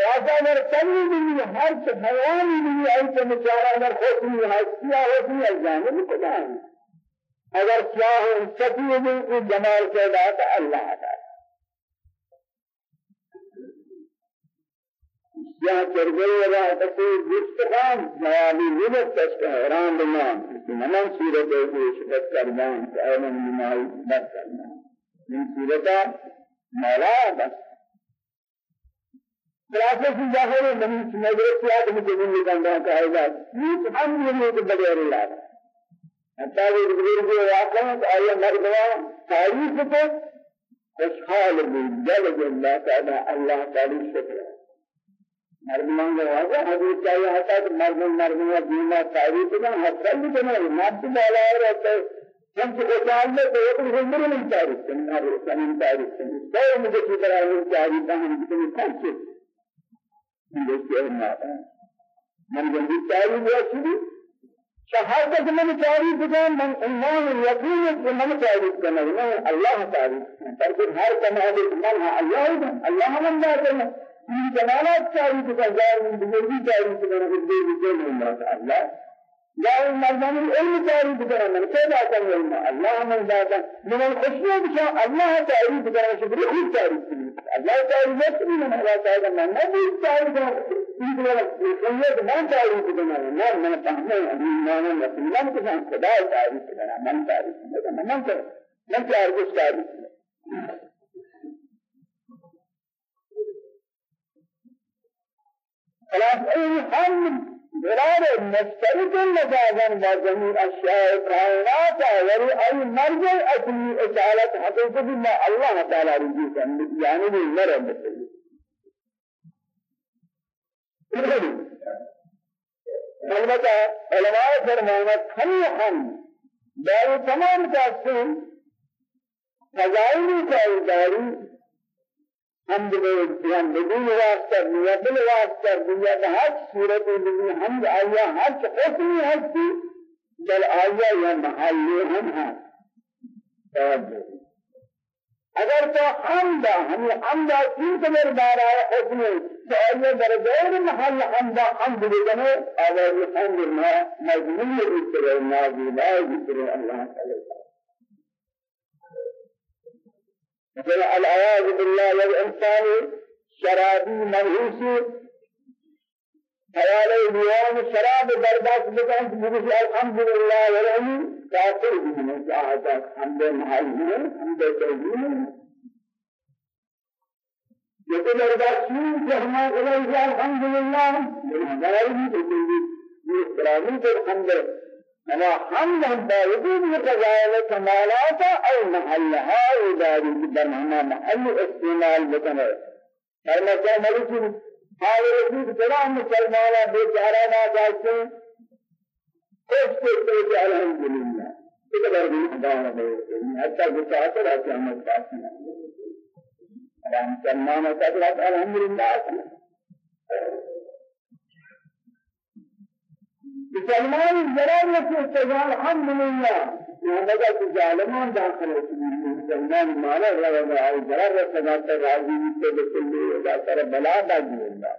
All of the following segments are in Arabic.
خلاصہ اگر کمی بھی ہر حیوان بھی ہے تو بیچارہ اگر خوش نہیں ہے کیا ہوتی ہے جانب خدا ہے۔ اگر کیا ہو سکی بھی جمال کے ذات اللہ تعالی یا چرگئی ولا تقول جستخان جوابی لبت تشکہ حیران بنا من صورت ہے کہ شفت کردان فائلن بنائی بس کرنا من صورتا مولا بس۔ خلاصہ کی ظاہر ہے من نظر سے آدم کو من نکندہ کہے گا یہ ہم یہ تو بغیر اللہ حتی کہ بزرگ واقعہ آیا مردوا تاریخ کو خوشحال بھی جل جل تعالی اللہ تعالی شکر مردمان کو آگا حضرت چاہیے ہوتا کہ مرد مرد یا دینا تعریف کرنا حسن بھی کرنا مرد بالا رہتا ہے ہم سے خوشحال میں تو ایک زندگی نہیں تعریف کرنا رسول تعریف کرنا تو مجھے کی طرح ہے تعریف کرنا کتنی خاص ہے دیکھیے من جلدی تعریف ہوا شروع شهادة من تعريف بكم من الله اليقين من تعريف كما الله تعريف فرق هر كما هذا من الله الله من ذاته این جمالات چاہیے تو ہزار من بزرگی چاہیے تو میرے دل میں دل میں اللہ لا المردان العلم تو میرا من پیدا کر علم اللہ من ذات من الخشیہ بشا اللہ چاہیے تو میرا شکر خود اللہ چاہیے وقت بھی من من نبی چاہیے تو این میرا خشیہ من چاہیے تو میرا من من فهمے ابھی ایمان رسول من ساتھ خدا تو میرا من چاہیے تو من من چاہیے من چاہیے خلاص این هم برار مشترک لجازن با جميع اشیاء کائنات ولی ای مرجع اصلی اشارت حقیقت ما الله کرنے یعنی بھی مرد البتہ علماء فرمانا کھلی ہم تمام تقسیم فضائلی کا داری حمد بیان بدون واسطہ دنیا بل واسطہ دنیا کا ہر صورت دنیا حمد آیا ہر حکمی ہستی بل آیا یا محلی ہم ہیں اگر تو حمد ہم حمد تین قدر دارا حکم تو آیا در غیر محل حمد حمد بجنے اگر حمد ما مجموعی ذکر نازل ذکر اللہ تعالی. مثلا العياذ بالله والإنسان شرابي منحوس خيال اليوم شراب برداشت بكان بقول الحمد لله ولهم كافر بهم ساعات حمد محلين حمد تجين لیکن برداشت جہاں اللہ الحمد لله. ہماری بھی یہ اسلامی پر حمد أنا حمد باوجود متجاوز كمالات أو محلها وداري برهما محل استعمال بكنا فرما كان ملك حاول يجيب كلام مسلمانا بيچارا ما جالسين خوش كيف الحمد لله إذا برضي خدانا حتى بتاعت راجع مستعصنا رحمة الله ما الحمد لله مسلمان ضرر نفس استجال الحمد لله لهذا الظالمان داخل مسلمان مالا روا أي ضرر رسالة راضي بكل إذا ترى بلا باجي الله.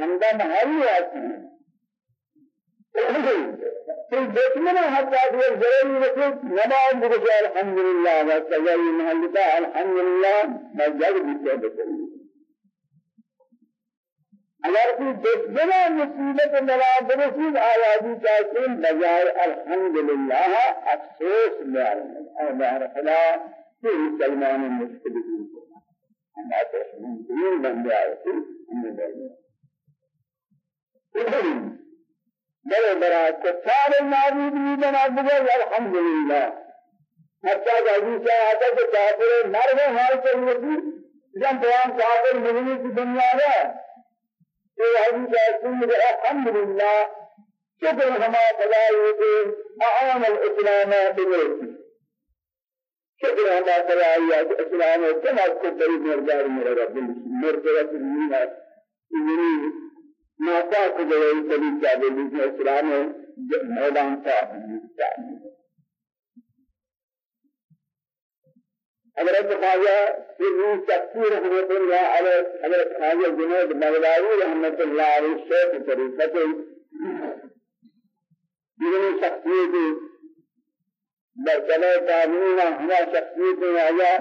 ہمدا محلی آتی تو دشمن حتی کہ ضروری وقت نماز بگشا الحمدللہ و سجائی محلتا الحمدللہ مجد بکے بکلی اگر کوئی دشمنا مصیبت ملا برسید آوازی چاہتے بجائے الحمدللہ افسوس بیارن اور بہر خدا پھر سلمان مشکلی کو ہم آتے ہیں دین بندے آئے تھے ہمیں بڑھنے بڑے بڑا کفار نابود بھی بنا بگل الحمدللہ. حتی کہ عزیزہ آتا کہ کافر مرد حال کر لگی جب تمام کافر ملنے کی دنیا رسول الحمد لله. شكر ہما خدای کے أعان الإسلام بمرتی شكر ہما خدای کے اسلام كما بڑی مردار میرا رب مرتبہ المین اننی ما پاک جو کبھی چاہے إسلام. میدان کا حضرت خواجہ سری تفسیر رحمت اللہ علیہ حضرت خواجہ جنید بغدادی رحمت اللہ علیہ شیخ طریقت جنہی شخصیت برکلہ تعلیم ہما شخصیت آیا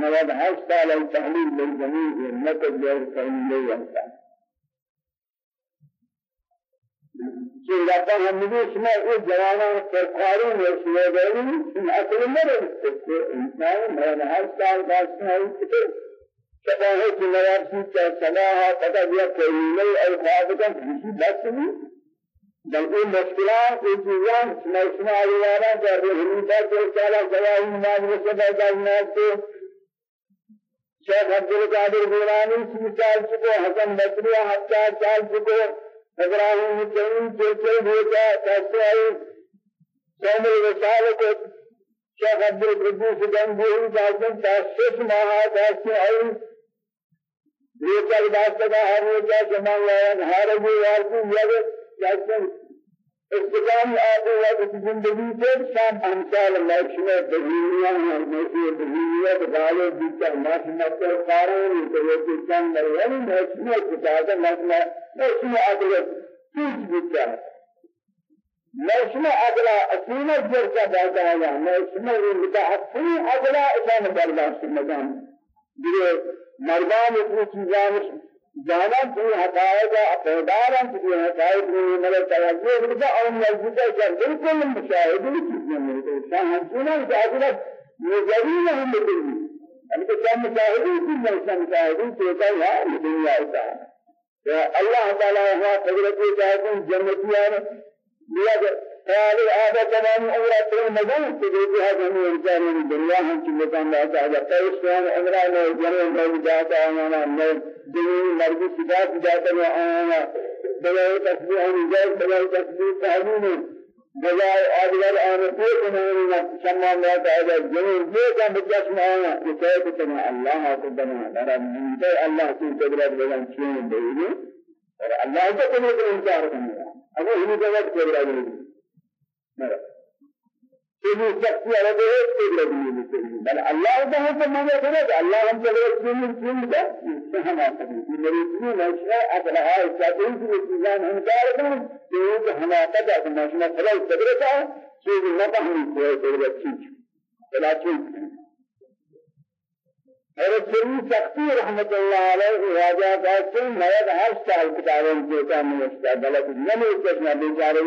مواد ہشت سال تحلیل بالجمیع امت الجہر کرنے لئے کہ لگتا ہم نے اس میں اس جوانا سرکاری گئے ان اصل میں رہتے انسان میں ہر سال شبہ ہے کہ نواب سی کا سماہ پتہ دیا کوئی نہیں الفاظ کا کسی بات نہیں بل این مشکلات این میں سنا رہا کہ رحمتا کو چالا گواہی نماز سے برداشت کو شیخ عبد القادر گیلانی سی چال چکو؟ حسن بصری حتی چال چکو؟ أبراهيم الكريم جل بيتا تسعي سامر رسالة شيخ عبد القدوس جنبه داشتن تاسس ماها تاسعي یہ داستا کا ہر وہ کیا زمان لایا ہر وہ یار کو یہ داشتن استقام آتے وقت زندگی سے شام امثال مرشمہ دنیا ہے میں دنیا بدالے بیچا مرشمہ کے قارون تو یہ چند مریم مرشمہ کتاب مرشمہ مرشمہ عدل چیز بیچا مرشمہ عدل اصول جرجا باتا ہے مرشمہ متعفی عدل اسلام برداشت مدام دیے مردان اتنی چیزاں جانا تو حقائق اقدار ہیں کہ حقائق میں میرے توجہ ہوتا اور موجودہ کر بالکل مشاہدے کی چیزیں میرے کو شان سنا اجازت یہ ضرور ہے بالکل ان کے کام مشاہدے کی میں مشاہدے تو ہے دنیا ہوتا اللہ تعالی ہے قدرت چاہتے ہیں جنتیان لیا هذه هذا كمان عمره ترى مدن تجيب هذا من الإنسان من الدنيا هم كل مكان لا تعالى كيف كان عمره من الجنة من جاتا أنا من دنيا مرضي سجاد جاتا أنا بلا تسبيح نجار بلا تسبيح تعليم بلا أدلال أنا كيف أنا شمع لا تعالى ليه كان بجسم أنا كيف كان الله سبحانه وتعالى من الله وتعالى بلان شيء بيني الله سبحانه وتعالى إنكار كنا أبو هني جواب كبير یہ شخص ہے وہ ایک لگی ہے بل اللہ کا ہے میں نے کہا اللہ ہم سے رسول کیوں ہے ہم آتے ہیں میری دین ہے اگر ہے چاہتے ہیں کہ چیزاں انکار کریں تو ہم آتا ہے کہ ماشنا خلا قدرت ہے چیز نہ فهمي کوئی قدرت چیز ولكن اور سری شخصی رحمت اللہ علیہ راجہ کا سن ہر سال کتابوں کے کام میں استعمال نہ میں کچھ نہ بیچارے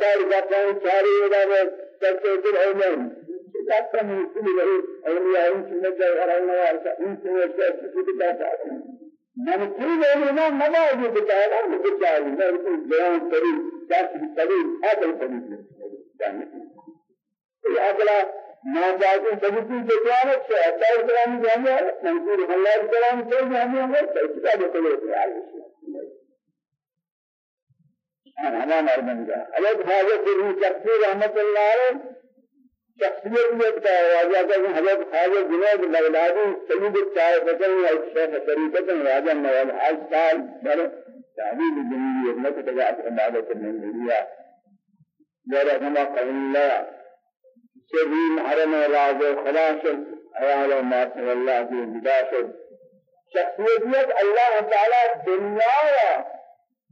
شيء بطن شاري ولا تكتب العلم حتى من كل أولياء سنة جوهرنا وإن سنة كتاب من كل علماء ما يجي بتاعنا بتاعنا ما يقول بيان سريع كاس سريع هذا السريع أقلا ما جاءت سبتي بتاعنا شيء أتى كلام جامع منصور الله كلام شيء جامع هو كتاب كله ہمارا مردن کا الگ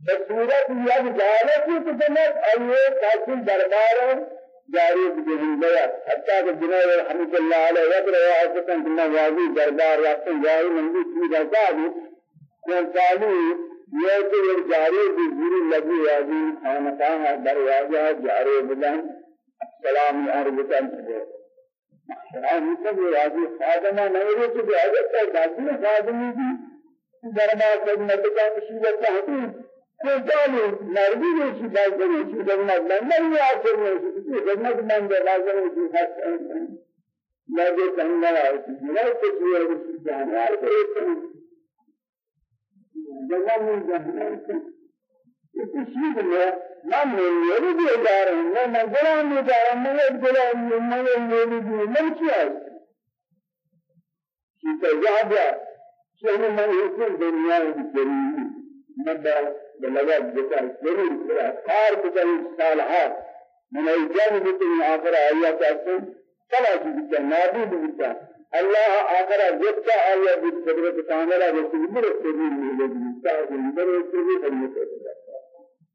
بصورت یک جالتی کہ جنت ایے کافی دربار جاری بجہن گیا حتیٰ کہ جناب رحمت اللہ علیہ وقت رہا حسن جنہ واضی دربار رکھتے جاری منگی کی رضا بھی کون سالی یہ کہ یہ جاری بزیری لگی واضی خانقاہ دروازہ جاری السلام عربتاً سے شرائع مطلب یہ واضی خادمہ نہیں رہے کہ حضرت کا خادمی کی دربار خدمت کا مصیبت تحقیق مرضی نہیں باز نہیں چیز خدمت من نہیں آخر خدمت من دے لازم ہے کہ لازم کرنا ہے کہ کچھ یہ جانا ہے کہ جگہ میں جانا ہے اس چیز میں میری بھی ادارہ ہے میں غلام ادارہ میں غلام میں میری بھی من کیا ہے کہ یاد ہے کہ میں اس دنیا میں مدى بلغت بكر كريم خار بكر صالحات من الجن بكم آخر آيات أصلا فلا تبكى نابود بكى الله آخر جبتا آيات بكبرة كاملة بكبرة كبير من الجنة بكبرة كبير من الجنة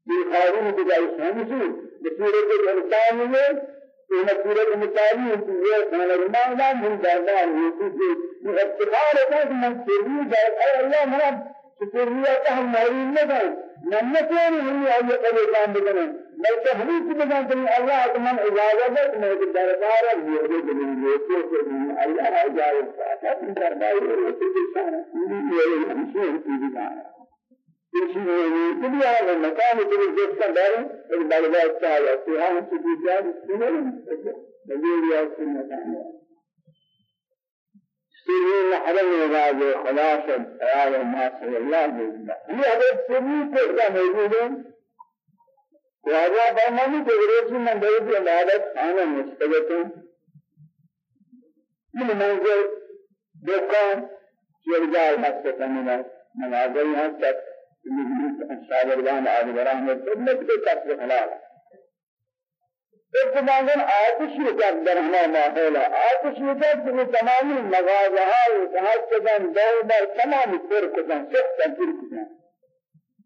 بالقانون بجاي سمسو بسورة الإنسان هو إن صورة المثالي هو كان المعنى من دارنا هو في اختبار هذا من سبيل الله مرحب अल्लाह मेरा शुक्रिया का हम मरीन नहीं नन्नतें नहीं आइए कभी काम बदलने बल्कि हम ही बदलने के लिए अल्लाह को मन इजाजत है मैं कि दरबार है ये ये बदलने ये तो अल्लाह है जाए है दरबार ये तो किसान ये ये हमसे ही कहा इसलिए दुनिया में मकान के लिए जिसका डर एक बड़ा अच्छा है तो हम की जान सुने नहीं ये सुनना है سيرين حرم الغاز خلاص الحياة والناس الله بالله هي هذا سيرين كذا موجود وهذا فرمانی کہ روز من درد عبادت أنا مستجد من منزل دکان شرجال حسد من منازل یہاں تک شاگردان آدگران میں خدمت کے تک حلال اتفاقاً آتش يكاد درهما ماحولا آتش يكاد في تمام مغازها وتحت كذن دور تمام فرقتن سختن فرقتن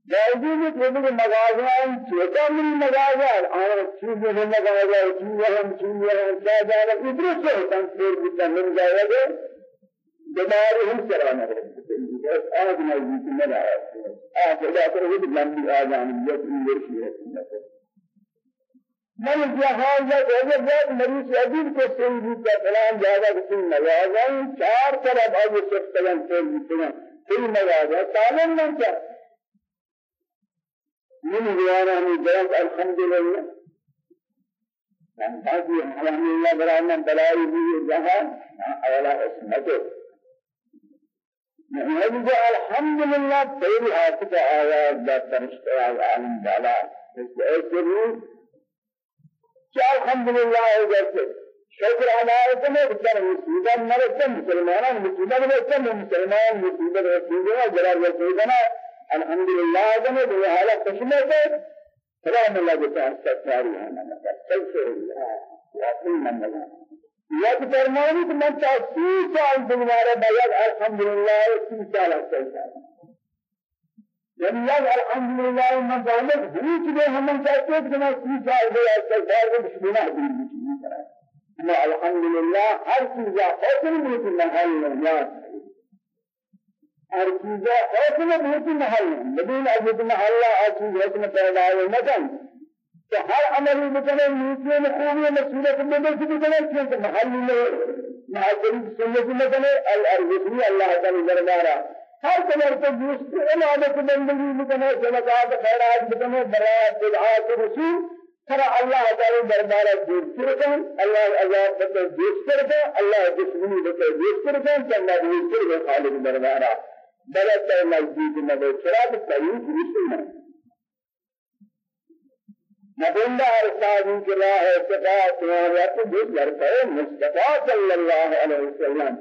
باوجود یہ کہ مغازہ چھوٹا من مغازہ اور چیزیں ہیں مغازہ چیزیں ہیں چیزیں ہیں کیا جانا ادھر سے تن پھر بھی من جائے گا بیمار ہم چلانا ہے آج نہیں ملا ہے آج خدا کرے لمبی آجان یہ ورشی ہے من جهاز اگر جات مریض عجیب کو سنگی کا فلان جگہ کسی نوازاں چار طرف آگے سفتگان سیل جتنا کل نوازا تعلم نہ کیا من دیوانا ہمیں جانت الحمدللہ من حاجی الحمدللہ برانا بلائی بھی جہاں اولا اسمتو من الحمدللہ تیری حافظ آواز دا فرشتہ عالم بالا. اس ایسے روح کیا الحمدللہ ہو جاتے شکر علایت میں بچار مصیبت مرتے مسلمان مصیبت مرتے مسلمان مصیبت رسولنا جلال رسولنا الحمدللہ جنے سے سلام اللہ بتا استغفار ہے استغفر اللہ واقعی من لگا یک فرمانی کہ من تاسی سال دوبارہ بیاد الحمدللہ سی سال استغفار یعنی یاد الحمدللہ من دولت ہم چاہتے ہیں کہ میں سی جائے گئے استغفار کو دین بچنی کرائے اما الحمدللہ ہر چیزا حسن بہت محل میں ہر چیزا حسن بہت محل میں لیکن اجد محلہ ہر چیز حسن پیدا ہے مدن تو ہر عمل بکنے نیچے میں خوبی مسئولت میں سے بکنے کیونکہ محل میں محل سنت میں بکنے الارضی اللہ تعالی دربارہ ہر قدر کو دوسری عبادت بندگی بکنے صدقات خیرات بکنے برات بدعات رسول؟ ترى الله تعالى دربارہ جوڑ کرکن اللہ عذاب بتے جوش کرکن اللہ دشمنی بتے جوش کرکن چندہ جوش کرکن خالق دربارہ بلد نزدیک مدے چراب تیوز رسول ہے مدندہ ارسادی کی راہ اتقاط تمہارا تو جوش لرکے مصطفیٰ صلی اللہ علیہ وسلم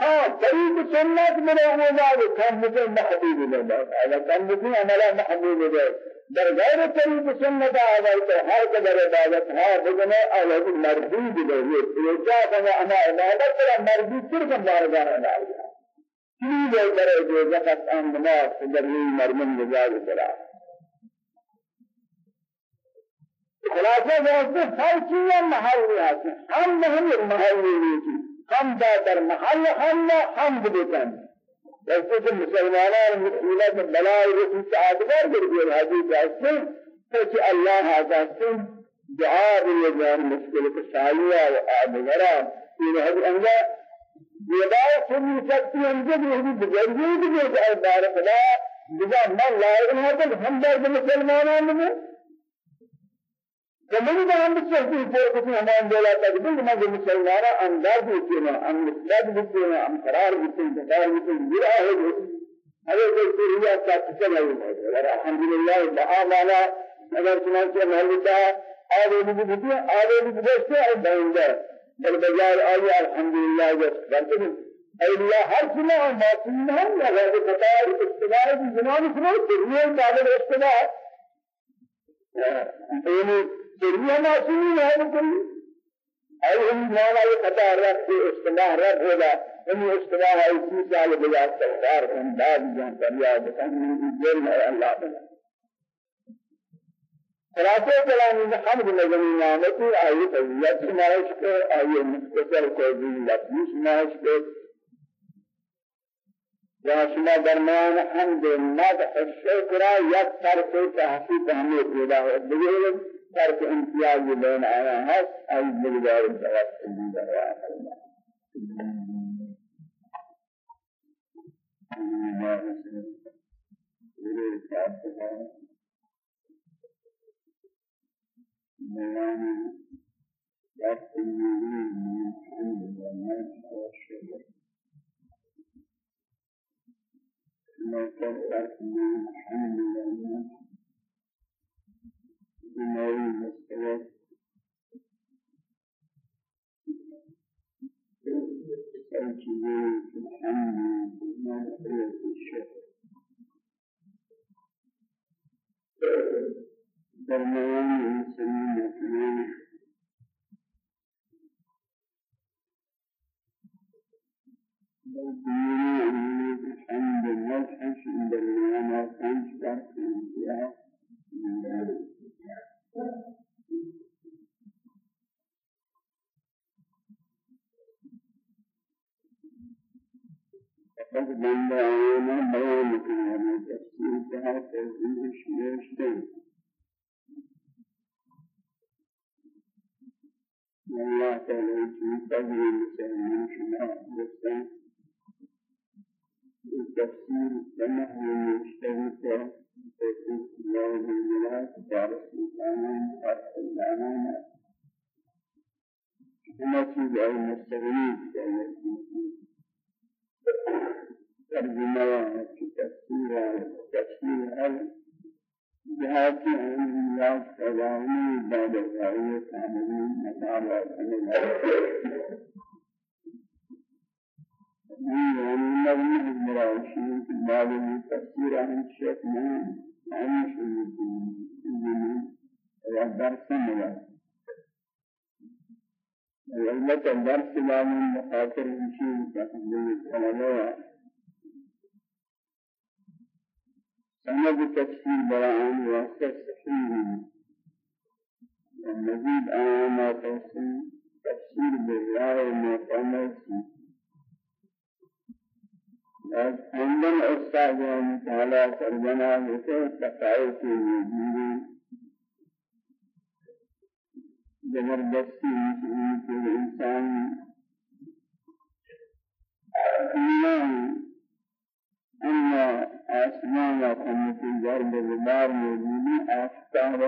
آه طريق سنت من أولاد كان مثل محبوب الله كان مثل عمل محبوب الله در غير طريق سنت هذا هر قدر عبادت. ها بجنا أولاد مردود الله يرجع كما أنا عبادت ترى مردود ترى كم بارجانا الله كل ذي ترى جو زكاة أم نماز تدري مرمن جزاء ترى خلاصة ذلك هر شيء محل ہے ہم نہیں محل نہیں هم در محل هم هم بکن جیسے کہ مسلمانان مسئولات بلائی رسول تعادبار کردی حدیث ہے کہ اللہ حاضر دعا بالجان مشکل کشائیہ و آدگرہ یہ حدیث انجا یہ سنی سکتی انجا بھی حدیث بجرگی بھی ہے بار خدا جدا من لائق ہے کہ ہم در مسلمانان میں زمین میں ہم سے بھی کو ہمان تھا کہ میں جو مسلمانا انداز ہوتے ہیں ہم مستعد ہوتے ہیں ہم قرار ہوتے ہیں قرار ہوتے ہیں میرا ہے جو ہمیں کوئی سوریا کا چکر نہیں ہے اور الحمدللہ دعا مانا اگر چنانچہ محلتا آدھے بھی بھی آدھے بھی گزشتے اور بہنگا بل بجائے آئی الحمدللہ جس برتے ہیں اللہ ہر سنہ معصوم ہے غیر قطار استدار کی زمان سنو تریہ تعبیر استدار یعنی سریہ معصومی ہے کوئی أي هم ما يقطع رب في استماع رب ولا هم استماع أي چیز على بلا كن بعد جان فریاد كن من جل الله تعالى خلاصه كلام حمد نجمي نعمتي آية فضيلت سماعش کو آية مختصر کو بھی لفظی سماعش کو یا شما درمیان حمد مدح الشکر یک طرف تحقیق ہمیں پیدا ہو دیگر فرق امتیاز بین آیا ہے ای مقدار توسلی دعا مولانا يحتملون من حمد الله والشكر ما كان من حمد الله بنوعي مستوى الجزء الحمد ما في الشهر درمیان انسانی مکنان الحمد لله فقط بند آیانا بیان کنانا تفسیر کہا تفسیر شمیشتن اللہ تعالی کی قدر مسلمان شما بستان تفسیر سمح ومشتغل الله بالجلال دارس الإسلام فرق الإعلان كما چیز أي مستغنی ترجمة کی تفسیر ہے تفسیر ہے جہاں کی علم اللہ سلامي بعد الرأي كامل مطالعة من يعني في بعض التفسير عن الشيخ من عن شيء يا درس ملا العلمة الدرس لا من مخاطر شيء تحديد العلماء سند تفسير برعان واسطة صحيح. المزيد آيات تفسير تفسير بالله ما قامت عندن استاد تعالى سرجنا يسوع تقاعد في وجود زبردستی مسلم کے انسان ایمان اما آسمان و قمت ضرب البار موجودی آفتاب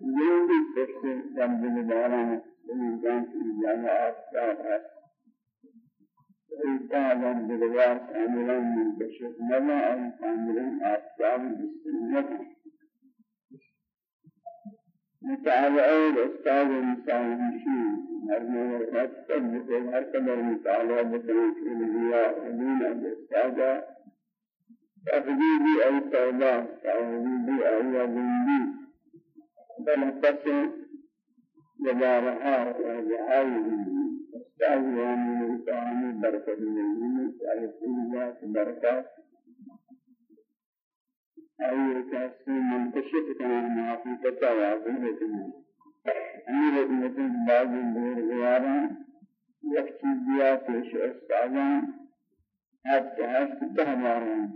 زندگی فرس ضرب الباران. انسان کی جگہ آفتاب ہے إنسانا بالغاس عملا منتشر ملا أو عملا أفضل بالسنة. متابعة الأستاذ المساهمين مرمى الأكثر مثل هكذا المتابعة بطريق الإنبياء ودين الأستاذ. تفضيلي أي توبة تفضيلي أي بندي بل تصل جبارها وجعائه من الشيطان بركة من سألت الله بركة أي كاسم منتشف كان ما في تتواضع لكم أمير مثل بعض الدور غيارا يكتب بها پیش استعوان حتى هست تهمارا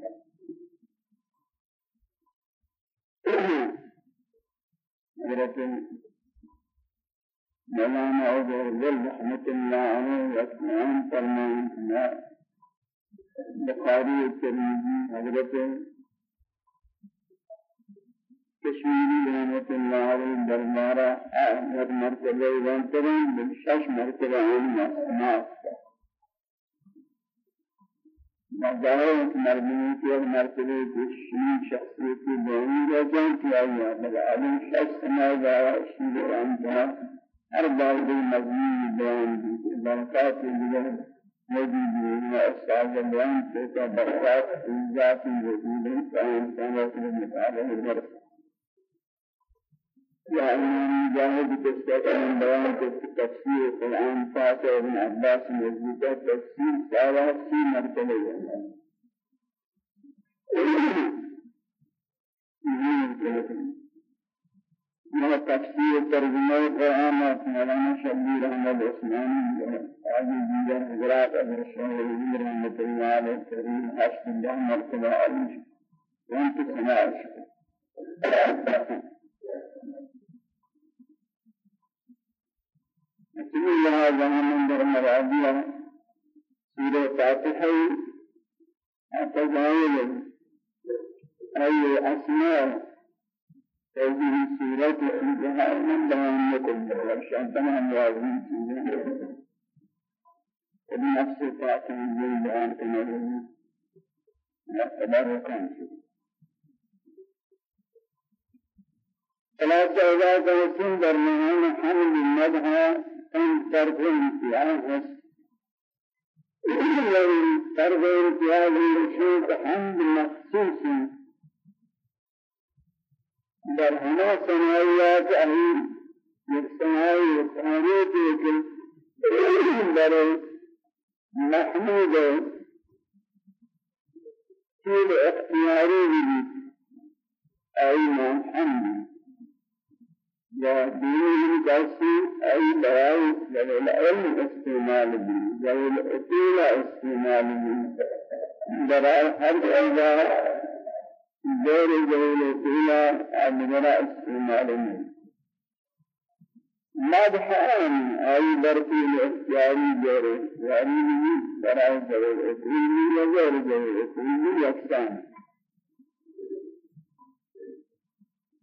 حضرت مولانا عبد رحمة الله عليه وسلم فرمان ما بخاري الترمذي حضرت كشميري رحمة الله عليه دربارة أحمد مرتبة وانترين من شش مرتبة عن ما مظاهر مرمي کی اور مرتبه کشی شخصیتی بہنی رجان کیا علی شخص سماج آیا شیل رحمت بار بھی مضمون بیان برکات دیگر موجود ہے استاد بیان سے کا برکات ذات وجود انسان انسان کے مطابق درس يعني جاهد تستقيم بيان تفسير القرآن فاتح ابن عباس مزيدة تفسير سارة في مرتبة ما تفسير ترجمة القرآن مولانا شبير أحمد عثماني آجي ديگر حضرات أمر الشهر رحمة الله عليه الكريم حشد الله مرتبة عليه وانت سماع بسم الله الرحمن الرحيم. سورة فاتحة. أتجاهل أي أسماء هذه سورة انتهاء من بيان لكم وشان تمام واضحين وبنفس فاتحة من بيان كما تبارك ثلاثة إذا كنتم درمان حمد المدحة أن ترك الامتياز ترك الامتياز يشوف حمد مخصوص. در هما سنائيات أهل يكسنائي يكسنائي يكل در محمود كل اختياري بي أي محمد. ودين كاسي أي بيان للعلم استعمال به ذوي الأصول استعمال به درار هر أيضا الأصول أمرنا استعمال به مدحان أي برقي الاختياري غير يعني درار ذوي الأصول وغير ذوي الأصول يكسان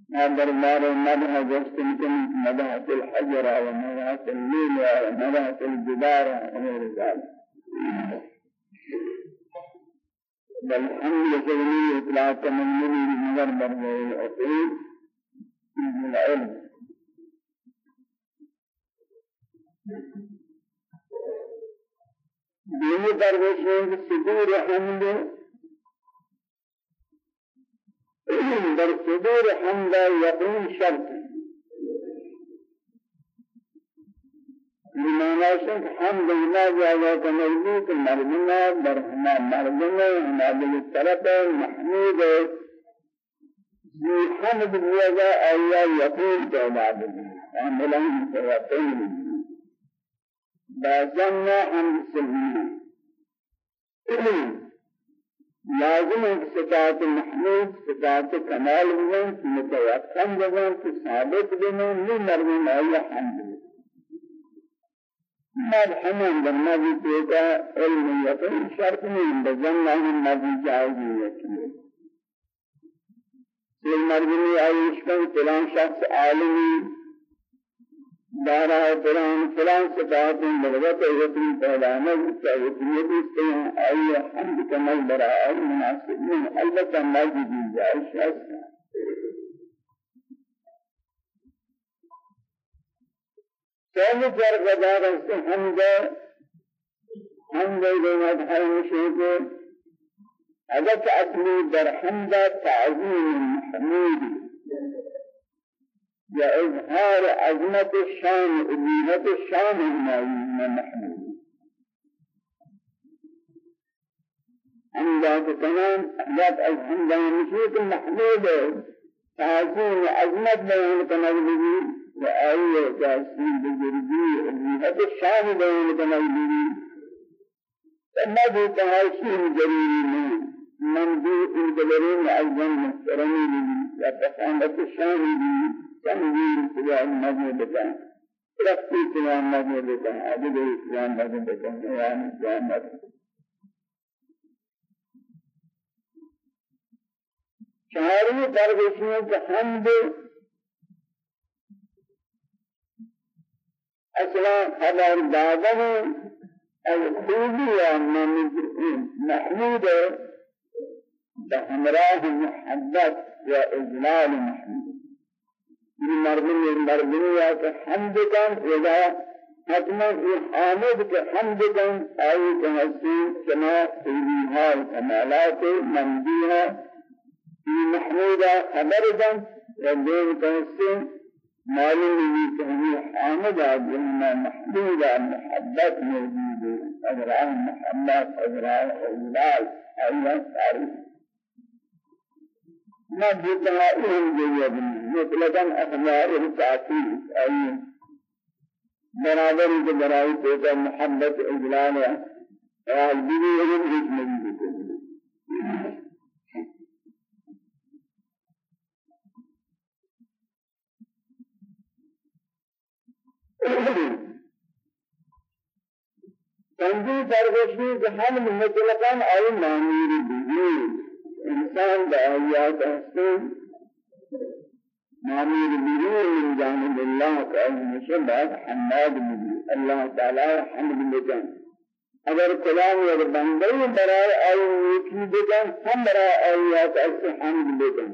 دربار مدح جستن كن مدح الحجر ومدح الليل ومدح الجدار وغير ذلك. بل حمد سبني إطلاق من نظر برده الأصول من العلم. دینی درویش میں صدور حمد. در صدور حمد یقین شرط. لمعناشن حمد الله جاء كمجيد مرمنا برهما مرمنا هنالك الطلب محمود. في حمد الله أيا يقين تعبد عملا يقين بعضنا حمد سبيل لازم ہے کہ صفات محمود صفات کمال ہوئیں کہ متوقم ہوئیں کہ ثابت بنیں نہیں حمد مرحمن درنا بھی پیدا علم یقین شرط نہیں بزن لهم نبی جائزی یکی یہ مرمینی آئی اشکن فلان شخص عالمی دارا فلان فلان صفات مرغت یتیم پہلانا چاہیے کہ أي حمد كمال براء المناسبين البته موجود جائز ہے ثاني فرق دار حمد حمد لما حرم شيء أدت أصلي در حمد تعظيم المحمود يا إظهار عظمة الشان أبينة الشان المحمود حمدات تمام ذات الحمد مشيت المحمود تعظيم عظمت بيان تنزلي وآية تحسين بجربي هذا الشان بيان تنزلي فما دي تحسين جريري من من دي الجبرين أيضا محترمي لي وتفاندة الشان لي تنزيل سواء المجد بتاعه. رفتي سواء المجد بتاعه. أبدا سواء المجد بتاعه. يعني سواء المجد چهارمی درجه میں کہ حمد أصلا خبر دادن الخوبی محمود بهمراه محبت و اجلال محمود. یہ مردم مردمیہ کہ حمد کن اذا حتما حامد کے حمد کن آئی کہ حسین کما قیلیها کمالات ممدیها في محمودة خبر ودين كنسين معلوم ہے کہ ہمیں حامد آدمی محمود محبت موجود ہے اجران محمد اجران اجلال ایہ تعریف ما جتنا علم جيد مطلقا أخبار التعطيل. أي برابر برابر پیدا محبت اجلال اور بھی علم ایک نہیں تنجی درگشی کہ ہم مطلقاً آئی معمیر بھی انسان بآیات حسن معمیر بھی من جانب اللہ کا ہمیشہ بعد حماد بھی اللہ تعالی حمد بکن اگر کلام یا بندی برائے آئی نیکی بکن ہم برائے آیات حسن حمد بکن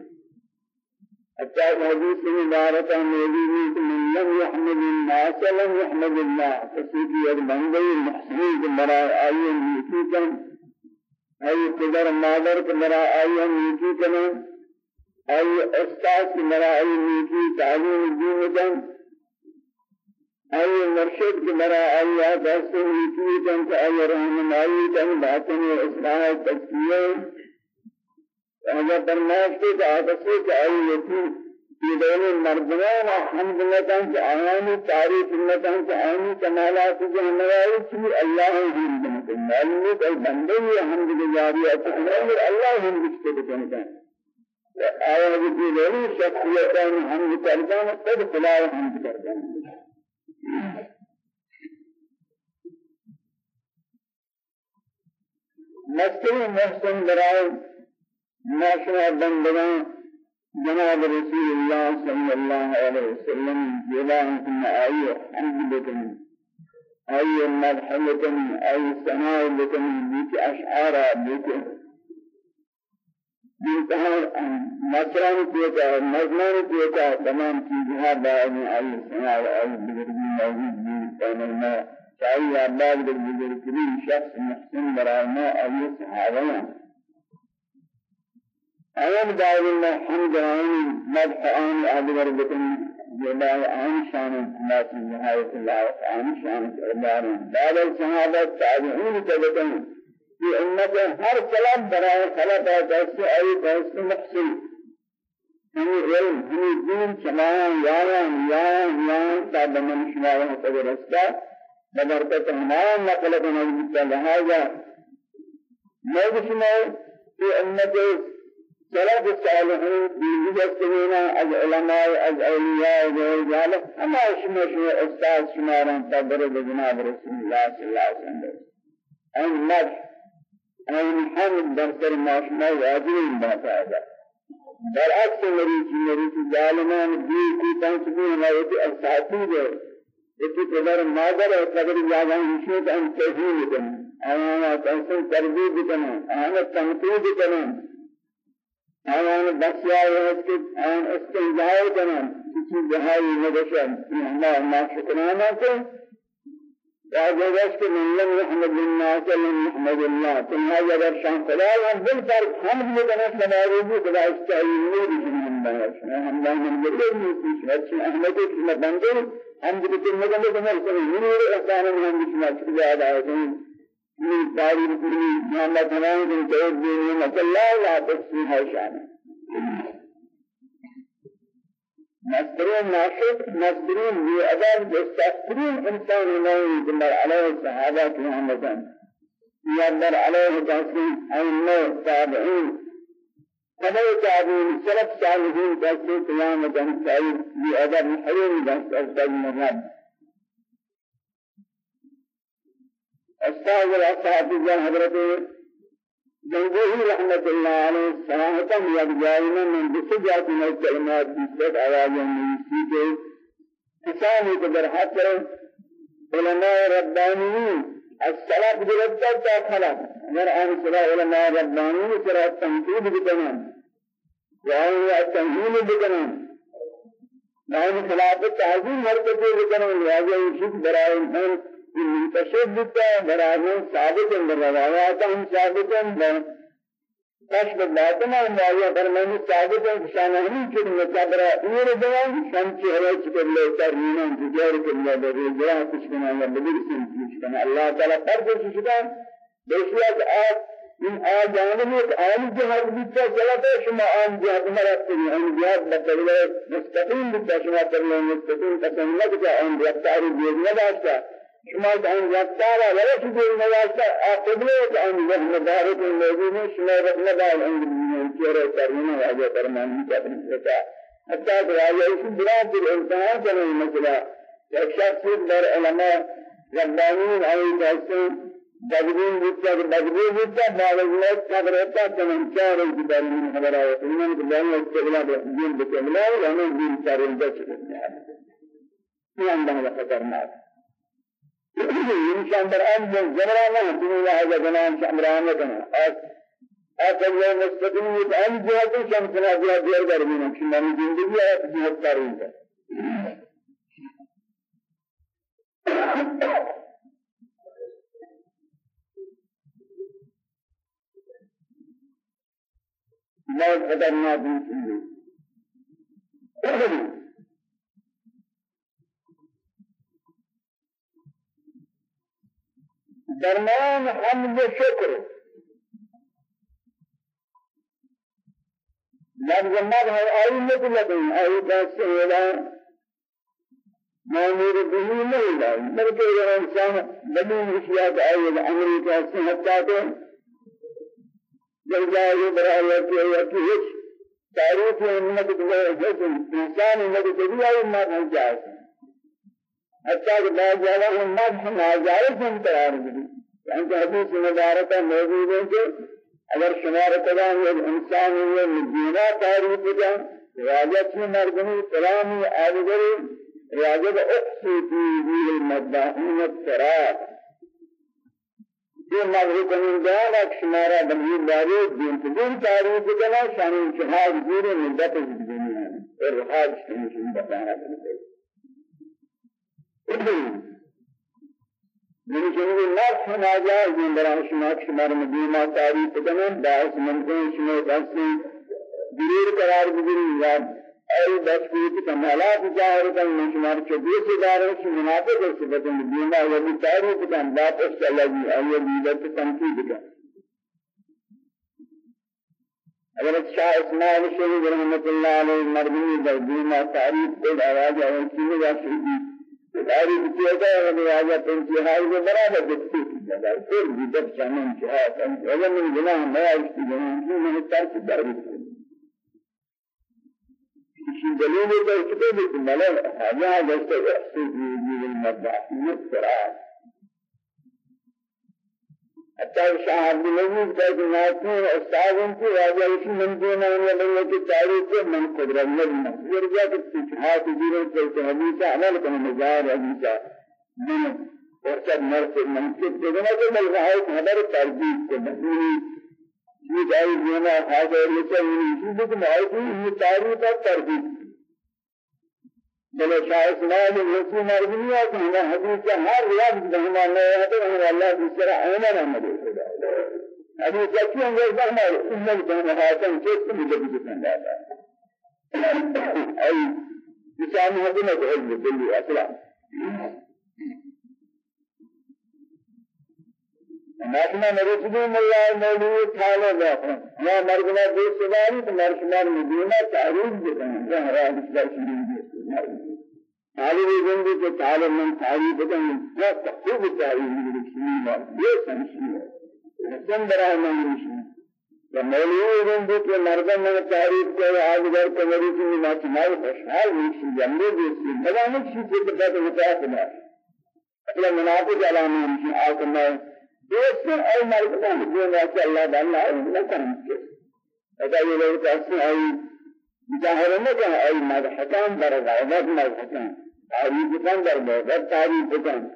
حتى الحديث مبارك موجود من لم يحمد الناس لم يحمد الله فسيدي البندي المحسنين كمرا آية ميكي أي قدر مادر آية ميكي كان أي كمرا آية ميكي تعليم الدين كان أي مرشد كمرا آية دست ميكي كان أي رحمن كان باطن إصلاح التزكية هذا عادت سے کہ آئی یتی یہ مردمان حمد لکن کہ آیانی تعریف لکن کہ آیانی کمالات جو ہمارے کی اللہ دین بنتے معلوم ہے بندے یہ حمد گزاری ہے اللہ ہم کو بتاتا ہے آیا کی لوری شخصیت ہم کرتے ہیں خود خدا حمد کرتے ہیں۔ مستری محسن برائے ناشنا بندگان جناب رسول الله صلى الله عليه وسلم جلان كنا آية حمد لكم آية مدح لكم آية سناء لكم بيك أشعار بيك بيتها مصران كيتا مزمان كيتا تمام چیزها بعد آية سناء وآية بزرگی موجود بيك ما چاہیے اللہ بزرگی شخص محسن برائنا آية صحابہ أيام دائما حمد آن مدح آن أدبر بكم جباء آن شان الله في نهاية الله آن شان الله بعد الصحابة تابعين تبتن في أمة هر كلام براء خلق دست أي دست محسن. ہمیں علم ہمیں دین چلانا یارا یا یا تاب من شمارا تدرستا ببرکت ہمارا نقل بنا لہذا میں بسمع في أمة سلف الصالحين بيجتمعنا العلماء الأولياء ورجال أما اسمه شو أستاذ شمارا تبر بجناب رسول الله صلى الله عليه وسلم أن مدح أن حمد برسل ما شما واجب ما هذا برعكس مريض مريض ظالمان بي كي تنسبه ما يتي أساتيد يتي قدر مادر قدر جاگان يشوت أن تهيل كنا أنا تنسل تربيد كنا أنا تنقيد كنا آیان بخشیا ہے کہ آن استنجاء کرنا کسی جہائی مدشن اللہ ما شکرانا کو راجوش کے من لم يحمد الناس لم يحمد الله ثم اگر شان خدا ہم بالفر حمد لنا سماوی خدا استعین نور من الله ہم لا من بدل من شيء احمد کی بندے ہم جو مدد کرنے نور احسان ہم کی شکر ادا کریں من داري بكري محمد هنان بن جيد بن مسلا لا تسمي شان مصدرين ناشط مصدرين بأدب يستثرين إنسان نوي دمر عليه الصحابة محمد يدمر عليه تحسين أئمة تابعين تبعي تابعين سلف صالحين تحسين قيامة سعيد بأدب حريم بس أرسل من أستاذ الاساتذه حضرت جنگوہی رحمت اللہ علیہ صراحتاً یکجائنا من بسجات من الکلمات بسجات آوازیں نیسی کے کسانی کو در حسر علماء ربانیین السلف جلدت تا خلق اگر آن صلاح علماء ربانیین سرا تنقید بکنن وآن التنہیل بکنن وآن خلاف تعظیم مرکتی بکنن لہذا یہ شک برائے انسان بتا برابر ثابت الروایات هم ثابت کشف باطنہ مایا فرمانی ثابت ہے شان ہمیں کہ مقابرہ یہ جوان شان چہرے چکر لے کر نینا جگر کے لے دے جرا کچھ بنا یا بدر سے کچھ بنا اللہ تعالی پر کو شکا بیشیات آپ ان آ جانب ایک عام جہاد بیتا چلا تو شما عام جہاد مرا تھی عام جہاد بدلے مستقیم بیتا شما کر لیں مستقیم قسم نہ کہ عام رفتاری دینا واسطہ شما ان یکتارا ولا تقول نواسا قبله ان ذهن مبارك الموجود شما ربنا دال ان كيرا كريم راجا فرمان كابن ستا حتى راجا اس بلاد الانسان كان المسلا یک شخص در علماء ربانین ای جیسے بدبین بچہ بدبین بچہ باوجود قبر ہوتا تمام چار کی دلیل خبر ہے انہوں نے بیان استقلال دین بکملا اور ہمیں دین چار بچ گئے یہ اندازہ خطرناک إنسان برآن جمرانه دنيا هذا جنان شمرانه كنا أكل يوم مستقيم يتعلم جهة شمسنا جهة دير برمينا شماني زندگي آيات جهة تارين لا خطرناك من درمیان حمد شکر. لفظ مدح آئی مطلق آئی دست اولا مامور به نہیں لائی بلکہ یہ انسان بدون اشیاء آئی الامری کا حتیٰ کہ جل جائے برای کہ یہ کہ ہچ تاریخ امت کے جسم انسان امت آئی مدح جائے حتى کہ بعض جگہ مدح ناجائز ہم قرار دی يعني حديث مباركة موجود ہے کہ اگر شمار قدام یہ انسان یہ مدینہ تعریف کا راجت مردنی سلامی آدگری راجت اقصی ذیل المدعین السراب یہ مغرب من دان ایک شمارہ بنیر داری دین تدین تعریف کنا شان انتحاد دیر مدت دنیا اور رحاد شنشن بتانا بنتے من جنوب نفس ناجائز من برای شما شمار مدینہ تعریف کنن باعث ممکن شما دستی دیر قرار بگیری یا ای بس کوئی کمالات ظاہر کن من شمار چوبی سے دار ہے منافق ہے صفت مدینہ یا بھی تعریف کن واپس چلا جی ای بیدت تنقید کن حضرت شاہ اسماعیل شہید رحمت اللہ علیہ مردمی در دینہ تعریف کو آواز ہے چیزیں یا شہید داری کیا گیا ہے کہ آجا انتہائی میں برابر تھی جگہ پھر بھی جب چاہنے انتہا کن اگر من گناہ میں آئیشتی گناہ کی میں نے ترک در بھی کسی دلیل ہے کہ ملل حاجہ جیسے احسن جیل المدعیت سرعات عبد العزيز کا کہ ناطقین استاد ان کی راجہ اسی من دینا ہے اللہ کی تعریف کو من قدرت میں نظر جا کہ اتحاد جیرے کے حدیث عمل کا مزار حدیث من اور سب مرد من کے دینا کہ مل رہا ہے خبر ترجیح کو مدنی یہ جائے دینا حاضر یہ چاہیے اسی کو معاوضی یہ تعریف کا ترجیح بل شاید سلام رسول مرضیہ کہ ہمیں حدیث کا ہر ریاض بہنا نہ ہے تو اللہ کی طرح نہ مدے حدیث کا کیوں وہ بہنا امت بہنا ہے کہ کس کو مجھے بھی سمجھا ہے۔ اي هذا ما علم باللي أصلا ناشنا مرسدون الله مولوی تھالے بیٹھے یا مرغنا دے سواری تو مرشمار مدینہ تعریف دیتے ہیں جہاں راہ تعلیم زندگی کے تعلیم من تعریف بدن یا تحقیق تعریف من رسول یہ سمشی ہے رسم برای من رسول یا مولوی زندگی کے مردم من تعریف کو آدگر کو مریض میں ناچنائی خوشحال رسول جنبے رسول بدانے کسی سے بتا تو بتا کنا اپنا منافق علامہ رسول آکنا دوست اے مردم جو ناچ اللہ دلہ نہ کریں اگر یہ لوگ کہتے ہیں ظاهر نکن آی مدحکان در غیبت مدحکان تعریف کن در بغیر تعریف کن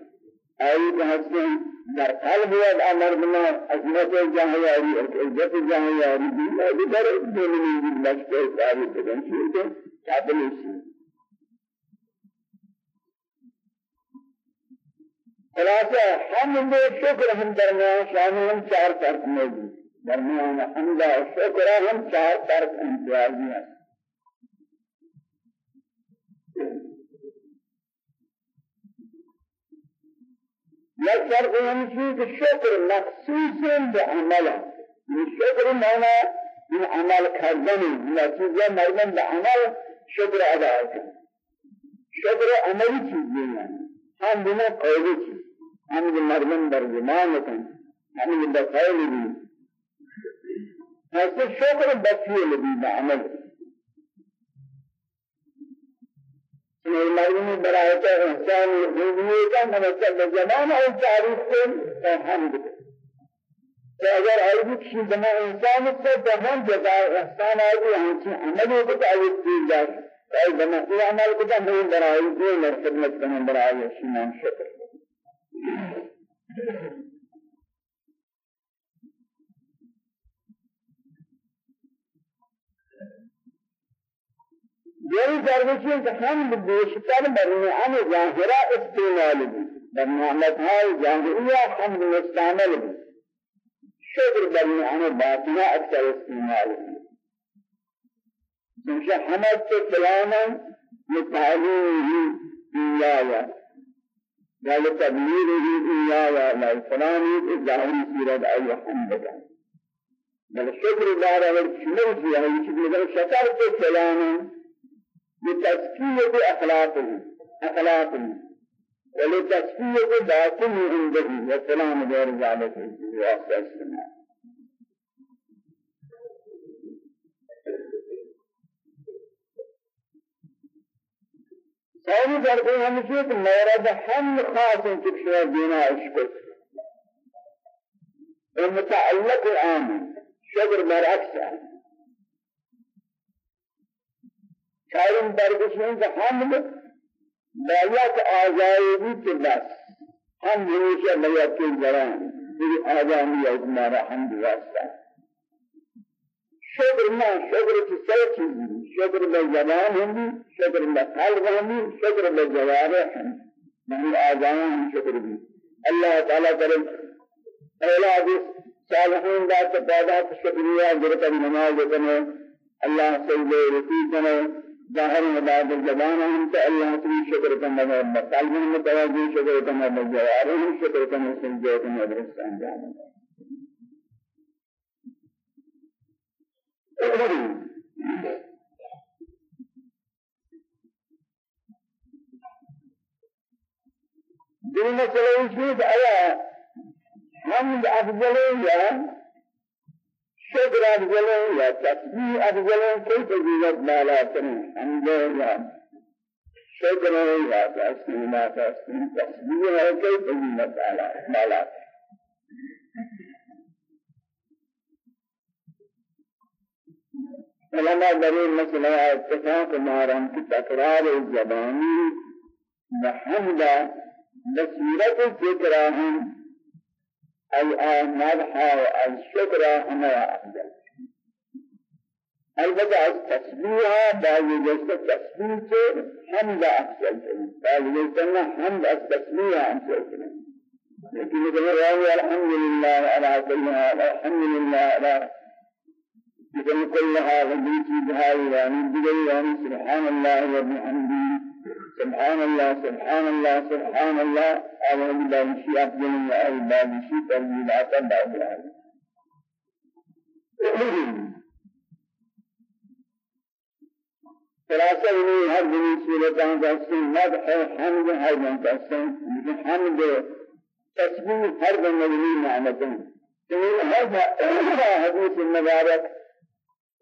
آی که هستن در قلب یاد أمر بنا عظمت جاهیاری عزت جاهیاری دیگر دیگر دنیای بلشت تعریف کن چیز که قابل است خلاصہ ہم ان شکر ہم درمیان شامل ہم چار فرق موجود درمیان حمد و شکر ہم چار طرف امتیازی ہیں یک فرق ہمشی کہ شکر مخصوص بعمل شکر مانا من عمل کردنی نتیجه مردم بعمل شکر ادا کرد شکر عملی یعنی؟ هم بنا قولی چیز هم مردم در کن هم بخیل بھی هذا شكر بسيط بعمل المرء براءة إنسان الدنيا كان مثل زمان أو تعريف الحمد فأجر أيضا شيء بنا إنسان سے تمام جزاء إحسان آدي هنچی عمل کو تعریف کی جائے أي بنا في عمل کو تمام برائی کو مرتبط تمام برائی شمان شکر درویشی کہ ہم بیشتر برنعم ظاہرہ استعمال بھی برنعمت ہے ظاہریہ ہم مستعمل بھی شکر برنعم باطنہ اکثر استعمال بھی چونکہ حمد سے کلاما لتعلیم إيايا قال تبليغه إيايا لا فلاني ظاهري سيرة أي حمد بل شكر الله على الشمول فيها يشكر شكر كلاما لتزكية أخلاقه أخلاقه. ولتزكية باطنه عنده. وسلام غير ذلك واسع السماء. ثاني فرق همیشه که مورد هم خاص تکشور دینا اشکر ومتعلق الآن شجر کارم برگشن که حمل باید آزادی که بس. هم همیشه باید که جران دیگه آزادی از مارا حمد واسطه شکر نه شکر کی سه چیزی شکر به زبان هم شکر به قلب هم شکر به جوارح هم من آزادی شکر بھی اللہ تعالی کرے أولاد صالحین ذات پیدا شکریہ گرتا نماز کرنے اللہ رکوع کرنے ظاهر مداد الزبان انت الله تعالى شكر كما قلب متواضع شكر كما بالجوارح شكر كما سنجو كما درست انجام. دل مسئلہ اس میں آیا حمد افضل یا شکر افضل یا تسبیح افضل کوئی فضیلت بالا ترین حمد یا شکر یا تسبیح یا تسبیح تسبیح ہے کوئی فضیلت بالا بالا علماء دلیل مسئلہ اتفاق مارن کی تکرار زبانی محمد بصیرت ذکرہم أي مدح الشكر هما أفضل البته التسبيح بعض جلسة التسبيح حمد أفضل بعض جلسة حمد التسبيح أفضل لكن إذا رأوا الحمد لله على كل حال الحمد لله على كل هذا بيتي بهاي يعني يعني سبحان الله وبحمده سبحان الله سبحان الله سبحان الله. أول بلاشي أفضل يا أول بلاشي ترجيلات بعد العالم خلاصة إني هر دنيا سورة قاسم مدح حمد هر من قاسم لكن حمد تسبيح هر من مدني نعمتين. تقول هذا حديث المبارك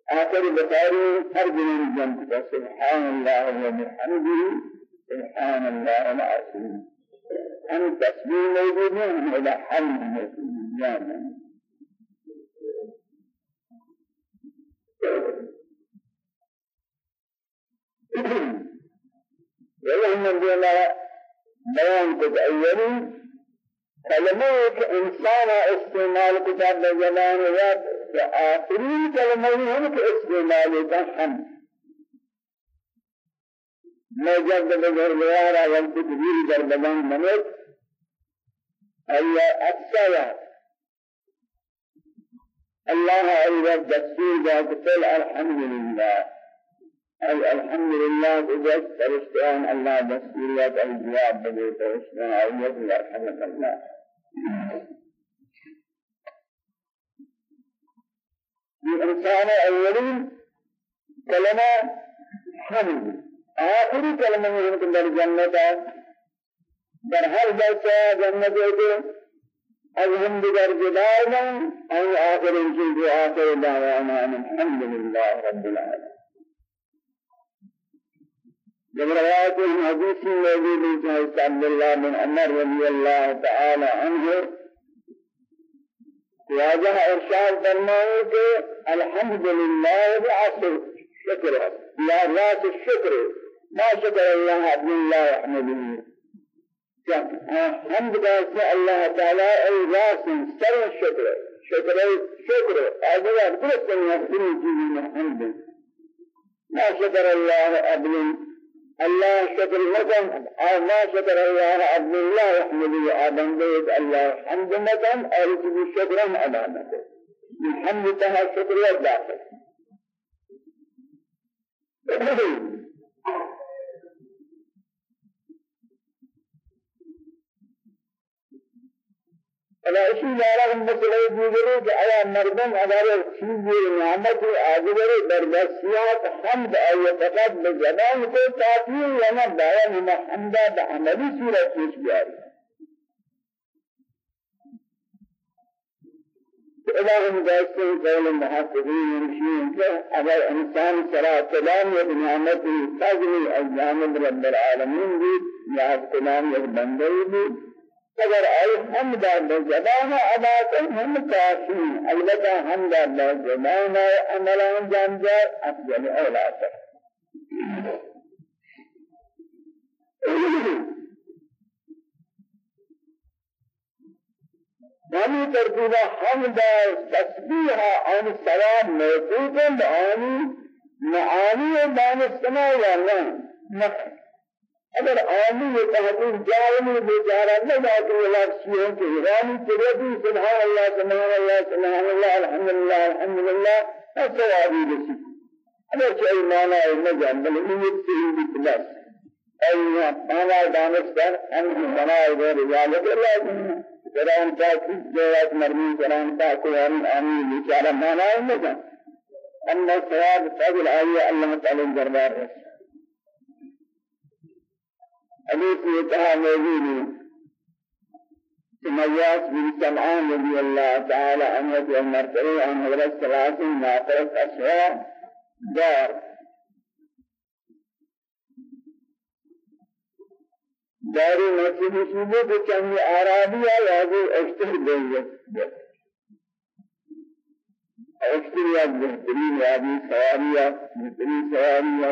آخر بخاري هر دنيا جنب سبحان الله وبحمده. سبحان الله العظيم. أن تسبيح موجودين إلى حل موجودين ولهم بما بيان تتأولي كلمة إنسان استعمال كتاب الزمان وآخرين كلمة هم كاستعمال كحمد میں جب بغیر بیارا وقت کبیر در بدن منت ایا اکثر الله أيضا دستور ذات الحمد لله. أي الحمد لله بجد فرشتان. الله دستور ذات الجواب بدي فرشتان. رحمة الله الإنسان أولين كلمة حمد. آخری كلمة من در جنة در هر بچه جنة کے الحمد لله جدائنا أي آخر الجزء آخر دعوانا الحمد لله رب العالمين جب روایت الحديث موجود ہے عبد الله بن عمر رضي الله تعالى عنه واجه ارشاد فرمائے کہ الحمد لله بعصر شكر يا راس الشكر ما شكر الله عبد الله يحمده حمد کا اللہ تعالی اجلاس سر شکر شکر شکر اجلا درست ہے کل چیز میں حمد ما شکر اللہ ابن الله. شكر لكم أو ما شكر الله عبد الله يحمد آدم بيت الله حمد لكم أو رسول شكرا أمامكم الحمد تها شكر يدعك الا اسی دارا ہم مسئلہ دیگرے کہ آیا مردم اگر چیز نعمت آگے بردستیات حمد آیا فقط بزبان کو تعطیل یا نہ بیان محمدہ بعملی صورت پیش بیاری هم جالسين قول المحافظين يمشون أگر إنسان سرا كلام يبنعمت تجري أجانب رب العالمين بي يا كلام يبندل بي اگر آئی ہم دار زبان ادا کر ہم کافی البتہ ہم دار زبان عمل انجام جائے افضل أولاد ہمی ترتیبہ ہم دار تسبیح عن ثواب موجود آنی معانی دانستنا یا نہ اگر آمی تحقیق جائمی بیچارہ نہ جاتے ہیں کہ ایرانی تریدی سبحان اللہ سبحان اللہ سبحان اللہ الحمدللہ الحمدللہ الثوابی رسی اگر چاہی مانا ہے نہ جان بل نیت سے ہی بکلس اینا مانا دانستر ہم کی بنائے دے رجالت اللہ قرآن پاک جوات مرمی قرآن پاک آمین آمین بیچارہ مانا ہے نہ جان ان الثواب فضل آئیے اللہ تعالی دربار رسی حديث يتها موجود. سمياس بن سمعان رضي الله تعالى عنه في المرتبة عن حضرت ثلاث ناقرة أشياء. دار داری مسجد صوبے کو چند عربیہ یادو اشتر دیئے اشتر یا بہترین یادی سواریہ بہترین سواریہ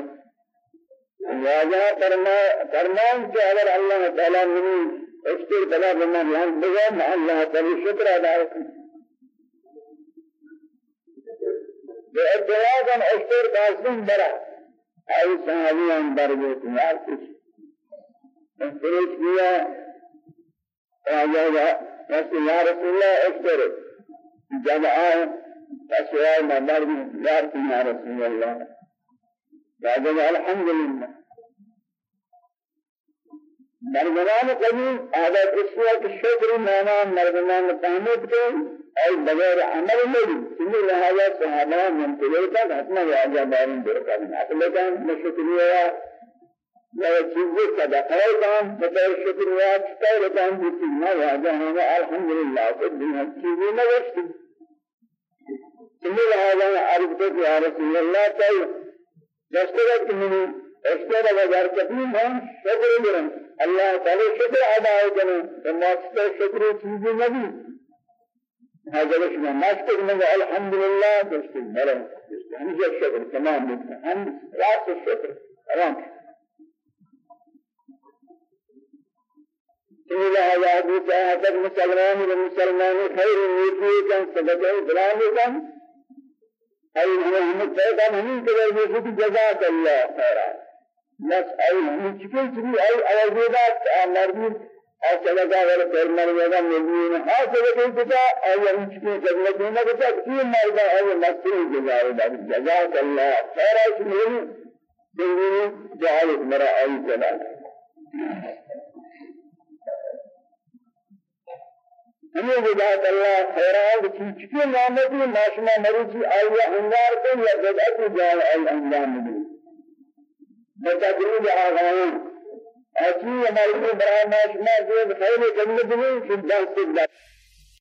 لہذا فرمان کہ اگر اللہ تعالی منی اشتر بلا بنا یان بگا اللہ تعالی شکر ادا بے ادعاء اشتر قاسم برا۔ ای صحابیان برگت یار کچھ۔ فروش کیا۔ راجا رسول اللہ رسول اللہ اشتر جب آئے فسوائے مدار یار کیا رسول اللہ۔ بعد الحمد لله. مردمان قدیم عادت اسوا کے شکر مانا مردمان تعمد کے اور بغیر عمل نہیں سنی لہذا صحابہ منتظر کا گھٹنا واجہ بارن دور کا اصل کا شکریہ یا چیزیں صدقہ کام بطور شکریہ چکر کام بھی نہ واجہ ہے الحمدللہ کو دین چیزیں نہ وشتی سنی لہذا رسول اللہ تعالی دستور منی اشتر وزار کتنی ہم شکر کریں اللہ تعالی شکر ادا کریں تو ماسٹر شکر چیز نہیں هذا شما ماسٹر من الحمدللہ دستور مرم ہمیشہ شکر تمام. ہم راس شکر تمام. إلى هذا حديث هذا المسلمان والمسلمان خير نيكي كان صدقه كان أي نہیں کہ وہ خود جزاک اللہ خیرا بس أي مشکل چلی أي اوجودات مرضی أصلا كذا فرمان هذا مدين أصلا كذا أي مشكلة جنة جنة كذا ما إذا أي مسؤول جزاء جزاك الله خير اسمه دنيا جعل مرا أي جلال ہمیں جزاک اللہ خیرات کی چکی نعمت میں ماشما مریضی آیا انگار کو یا بدعت جال ای انجام دی بتدریج آغاؤں اسی ہماری برای ماشما جو خیر جنت میں فی الدرس